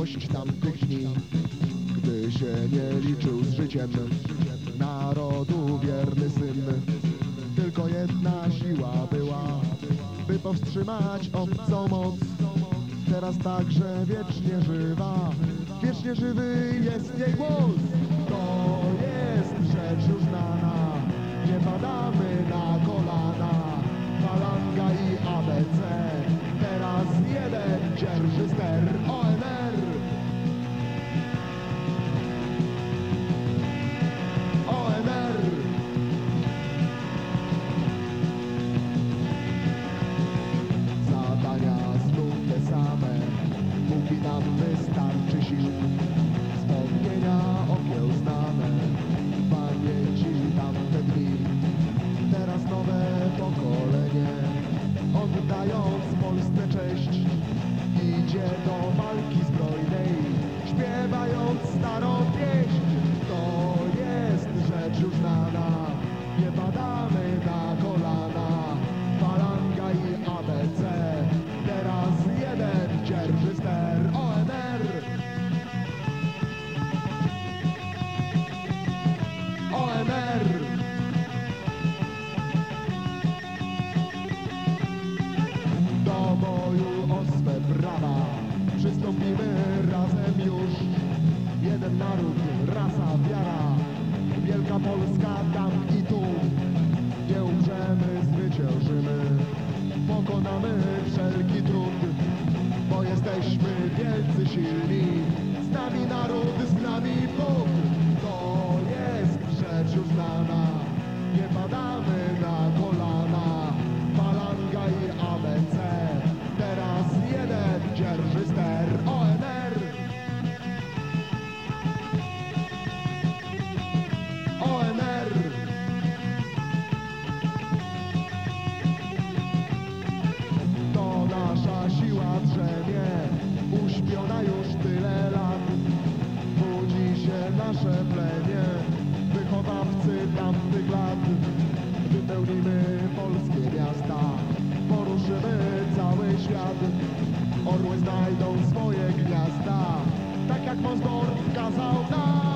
dość tamtych dni, gdy się nie liczył z życiem narodu wierny syn. Tylko jedna siła była, by powstrzymać obcą moc. Teraz także wiecznie żywa, wiecznie żywy jest jej głos. Póki nam wystarczy sił. Wspomnienia okiełznane, w pamięci tamte dni. Teraz nowe pokolenie, oddając Polsce cześć, przystąpimy razem już. Jeden naród, rasa, wiara, wielka Polska tam i tu. Nie umrzemy, zwyciężymy, pokonamy wszelki trud, bo jesteśmy wielcy, silni. Z nami naród, z nami uśpiona już tyle lat. Budzi się nasze plemię, wychowawcy tamtych lat. Wypełnimy polskie miasta, poruszymy cały świat. Orły znajdą swoje gniazda, tak jak Mosdorf kazał nam.